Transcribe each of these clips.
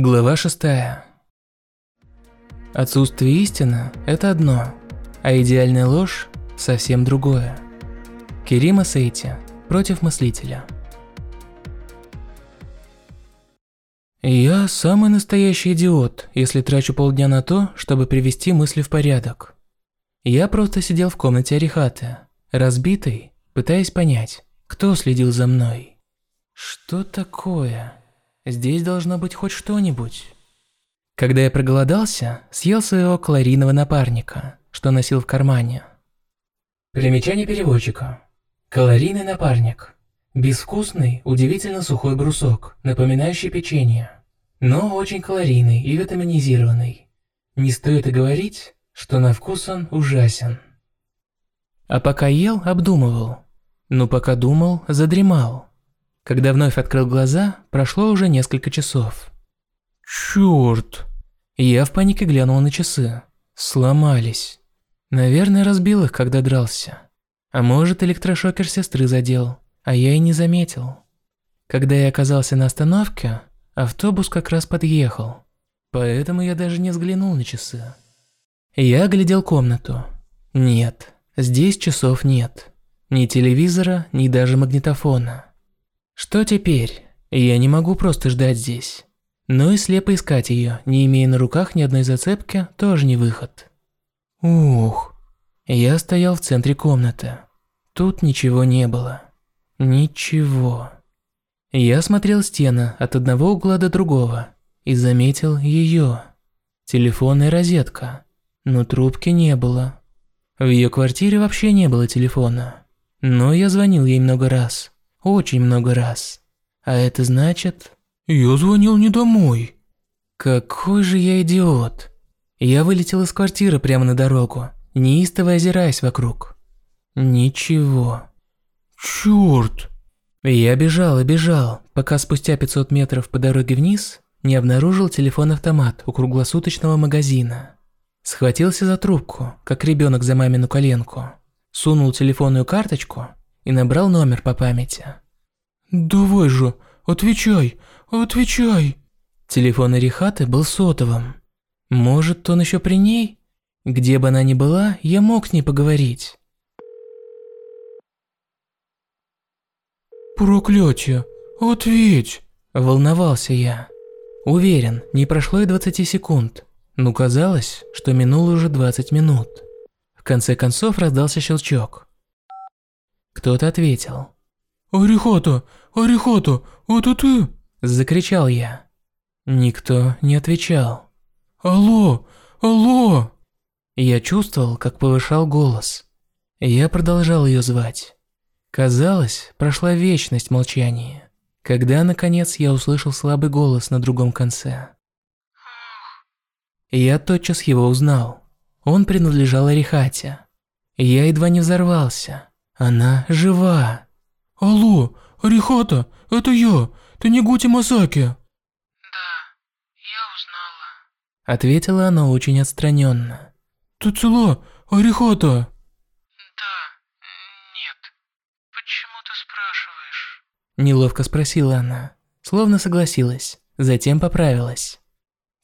Глава 6. Отсутствие истины – это одно, а идеальная ложь – совсем другое. Керима Сейти против мыслителя. Я самый настоящий идиот, если трачу полдня на то, чтобы привести мысли в порядок. Я просто сидел в комнате Арихаты, разбитый, пытаясь понять, кто следил за мной. Что такое? Здесь должно быть хоть что-нибудь. Когда я проголодался, съел своего калорийного напарника, что носил в кармане. Примечание переводчика. Калорийный напарник. Безвкусный, удивительно сухой брусок, напоминающий печенье. Но очень калорийный и витаминизированный. Не стоит и говорить, что на вкус он ужасен. А пока ел, обдумывал. Ну пока думал, задремал. Когда вновь открыл глаза, прошло уже несколько часов. Чёрт! Я в панике глянул на часы. Сломались. Наверное, разбил их, когда дрался. А может, электрошокер сестры задел, а я и не заметил. Когда я оказался на остановке, автобус как раз подъехал. Поэтому я даже не взглянул на часы. Я оглядел комнату. Нет, здесь часов нет. Ни телевизора, ни даже магнитофона. Что теперь? Я не могу просто ждать здесь. Но и слепо искать ее, не имея на руках ни одной зацепки, тоже не выход. Ух. Я стоял в центре комнаты. Тут ничего не было. Ничего. Я смотрел стены от одного угла до другого и заметил ее. Телефонная розетка. Но трубки не было. В ее квартире вообще не было телефона. Но я звонил ей много раз. Очень много раз. А это значит... Я звонил не домой. Какой же я идиот. Я вылетел из квартиры прямо на дорогу, неистово озираясь вокруг. Ничего. Чёрт. Я бежал и бежал, пока спустя 500 метров по дороге вниз не обнаружил телефон-автомат у круглосуточного магазина. Схватился за трубку, как ребенок за мамину коленку. Сунул телефонную карточку и набрал номер по памяти. «Давай же, отвечай, отвечай!» Телефон Эрихаты был сотовым. Может, он еще при ней? Где бы она ни была, я мог с ней поговорить. «Проклятие! Ответь!» – волновался я. Уверен, не прошло и 20 секунд, но казалось, что минуло уже 20 минут. В конце концов раздался щелчок. Кто-то ответил. «Орехото! Орехото! Это ты?» Закричал я. Никто не отвечал. «Алло! Алло!» Я чувствовал, как повышал голос. Я продолжал ее звать. Казалось, прошла вечность молчания, когда, наконец, я услышал слабый голос на другом конце. Я тотчас его узнал. Он принадлежал Арихате. Я едва не взорвался. Она жива. Алло, Арихата, это я. Ты не Гути Масаки? Да, я узнала. Ответила она очень отстраненно. Ты цела, Арихата? Да, нет. Почему ты спрашиваешь? Неловко спросила она, словно согласилась, затем поправилась.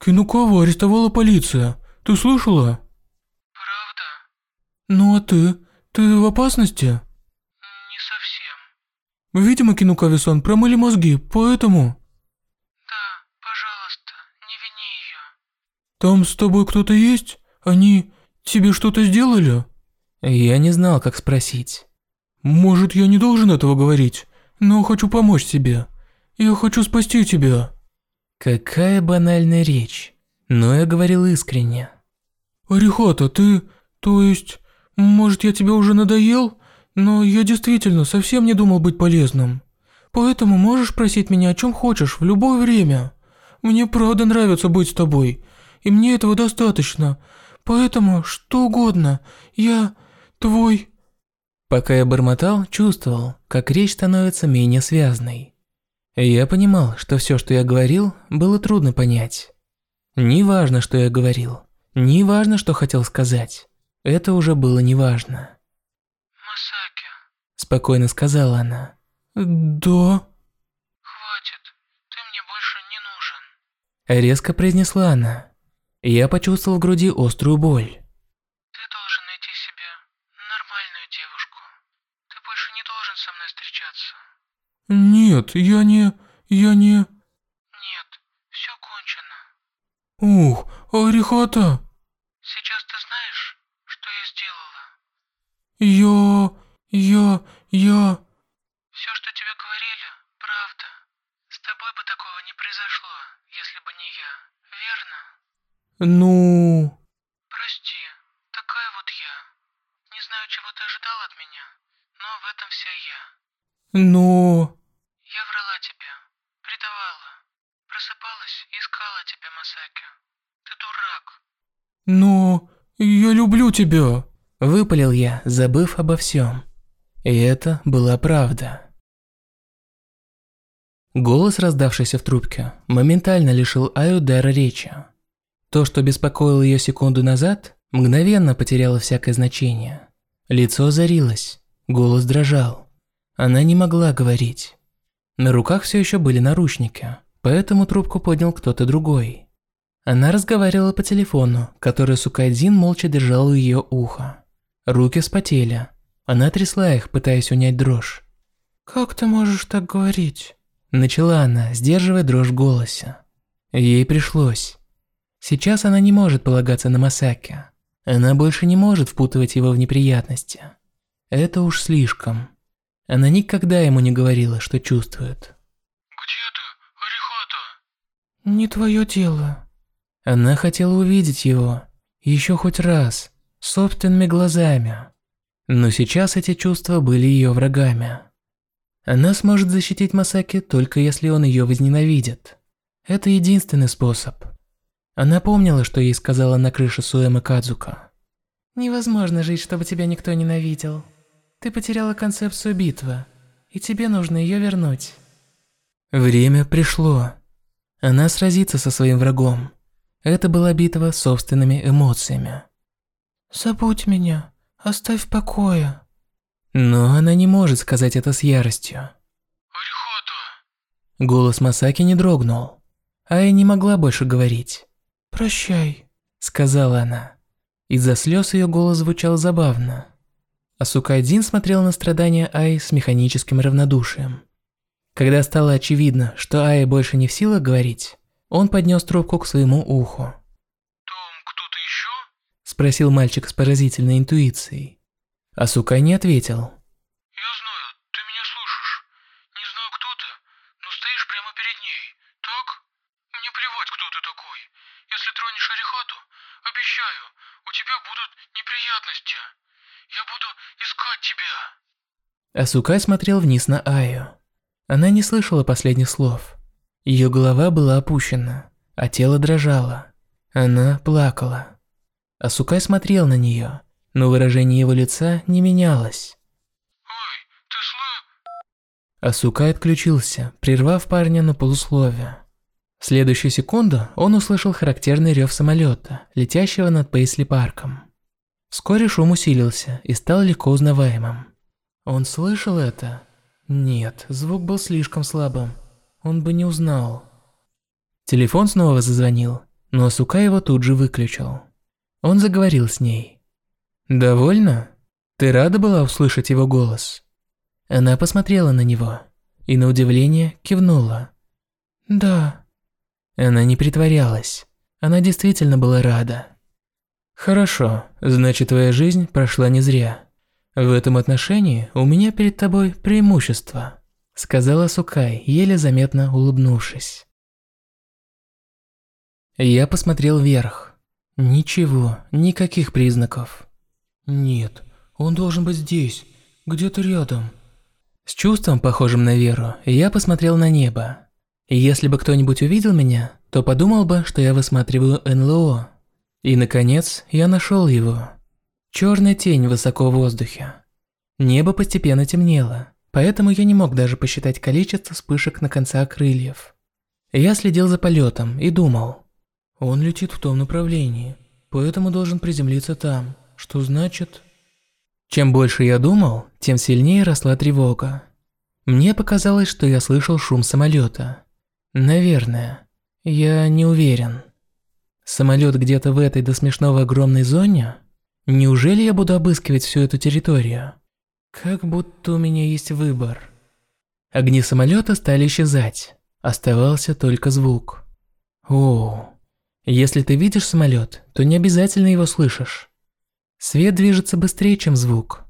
Кинукава арестовала полиция. Ты слышала? Правда? Ну а ты? Ты в опасности? Не совсем. Видимо, Кинукави-сан промыли мозги, поэтому... Да, пожалуйста, не вини ее. Там с тобой кто-то есть? Они тебе что-то сделали? Я не знал, как спросить. Может, я не должен этого говорить, но хочу помочь тебе. Я хочу спасти тебя. Какая банальная речь. Но я говорил искренне. Арихата, ты... То есть... Может, я тебе уже надоел? Но я действительно совсем не думал быть полезным. Поэтому можешь просить меня о чем хочешь в любое время. Мне правда нравится быть с тобой, и мне этого достаточно. Поэтому что угодно, я твой...» Пока я бормотал, чувствовал, как речь становится менее связной. Я понимал, что все, что я говорил, было трудно понять. Не важно, что я говорил, не важно, что хотел сказать. Это уже было неважно. «Масаки», – спокойно сказала она. «Да?» «Хватит, ты мне больше не нужен». Резко произнесла она. Я почувствовал в груди острую боль. Ты должен найти себе нормальную девушку. Ты больше не должен со мной встречаться. Нет, я не... я не... Нет, все кончено. Ух, Арихата! Сейчас ты знаешь, что я? Я... я... я... Все, что тебе говорили, правда. С тобой бы такого не произошло, если бы не я, верно? Ну... Прости, такая вот я. Не знаю, чего ты ожидал от меня, но в этом вся я. но... Я врала тебе, предавала. Просыпалась и искала тебя, Масаки. Ты дурак. но... я люблю тебя. Выпалил я, забыв обо всем. И это была правда. Голос, раздавшийся в трубке, моментально лишил Аю дара речи. То, что беспокоило ее секунду назад, мгновенно потеряло всякое значение. Лицо озарилось, голос дрожал. Она не могла говорить. На руках все еще были наручники, поэтому трубку поднял кто-то другой. Она разговаривала по телефону, который Сукайдзин молча держал у ее уха. Руки вспотели. Она трясла их, пытаясь унять дрожь. Как ты можешь так говорить? Начала она, сдерживая дрожь в голосе. Ей пришлось. Сейчас она не может полагаться на Масаки. Она больше не может впутывать его в неприятности. Это уж слишком. Она никогда ему не говорила, что чувствует. Где ты, Арихата? Не твое дело. Она хотела увидеть его, еще хоть раз, собственными глазами. Но сейчас эти чувства были ее врагами. Она сможет защитить Масаки только если он ее возненавидит. Это единственный способ. Она помнила, что ей сказала на крыше Суэма Кадзука. «Невозможно жить, чтобы тебя никто ненавидел. Ты потеряла концепцию битвы, и тебе нужно ее вернуть». Время пришло. Она сразится со своим врагом. Это была битва собственными эмоциями. Забудь меня, оставь в покое. Но она не может сказать это с яростью. Арихата! Голос Масаки не дрогнул. Ая не могла больше говорить. Прощай. Сказала она. Из-за слез ее голос звучал забавно. Асукайдин смотрел на страдания Аи с механическим равнодушием. Когда стало очевидно, что Ая больше не в силах говорить, он поднес трубку к своему уху. Спросил мальчик с поразительной интуицией. Асукай не ответил. Я знаю, ты меня слышишь. Не знаю, кто ты, но стоишь прямо перед ней, так? Мне плевать, кто ты такой. Если тронешь Арихату, обещаю, у тебя будут неприятности. Я буду искать тебя. Асукай смотрел вниз на Аю. Она не слышала последних слов. Ее голова была опущена, а тело дрожало. Она плакала. Асукай смотрел на нее, но выражение его лица не менялось. Ой, ты слы... Асукай отключился, прервав парня на полусловие. В следующую секунду он услышал характерный рев самолета, летящего над Пейсли парком. Вскоре шум усилился и стал легко узнаваемым. Он слышал это? Нет, звук был слишком слабым. Он бы не узнал. Телефон снова зазвонил, но Асукай его тут же выключил. Он заговорил с ней. «Довольно? Ты рада была услышать его голос?» Она посмотрела на него и на удивление кивнула. Да. Она не притворялась. Она действительно была рада. «Хорошо, значит твоя жизнь прошла не зря. В этом отношении у меня перед тобой преимущество», сказала Сукай, еле заметно улыбнувшись. Я посмотрел вверх. Ничего, никаких признаков. Нет, он должен быть здесь, где-то рядом. С чувством, похожим на веру, я посмотрел на небо. Если бы кто-нибудь увидел меня, то подумал бы, что я высматриваю НЛО. И, наконец, я нашел его. Черная тень высоко в воздухе. Небо постепенно темнело, поэтому я не мог даже посчитать количество вспышек на концах крыльев. Я следил за полетом и думал. Он летит в том направлении, поэтому должен приземлиться там, что значит... Чем больше я думал, тем сильнее росла тревога. Мне показалось, что я слышал шум самолета. Наверное. Я не уверен. Самолет где-то в этой до смешного огромной зоне? Неужели я буду обыскивать всю эту территорию? Как будто у меня есть выбор. Огни самолета стали исчезать. Оставался только звук. О, если ты видишь самолет, то не обязательно его слышишь. Свет движется быстрее, чем звук.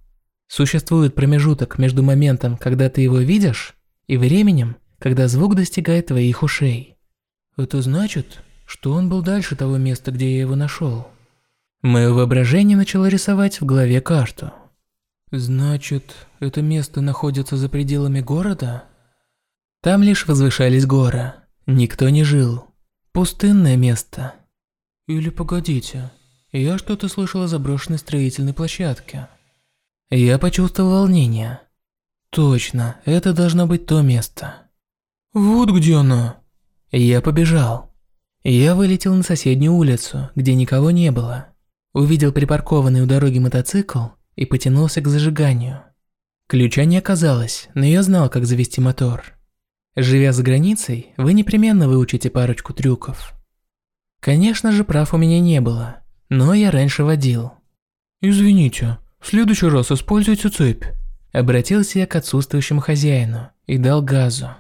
Существует промежуток между моментом, когда ты его видишь, и временем, когда звук достигает твоих ушей. Это значит, что он был дальше того места, где я его нашел. Мое воображение начало рисовать в голове карту. Значит, это место находится за пределами города? Там лишь возвышались горы. Никто не жил. Пустынное место. Или погодите, я что-то слышал о заброшенной строительной площадке. Я почувствовал волнение. Точно, это должно быть то место. Вот где она. Я побежал. Я вылетел на соседнюю улицу, где никого не было. Увидел припаркованный у дороги мотоцикл и потянулся к зажиганию. Ключа не оказалось, но я знал, как завести мотор. Живя за границей, вы непременно выучите парочку трюков. Конечно же, прав у меня не было, но я раньше водил. «Извините, в следующий раз используйте цепь». Обратился я к отсутствующему хозяину и дал газу.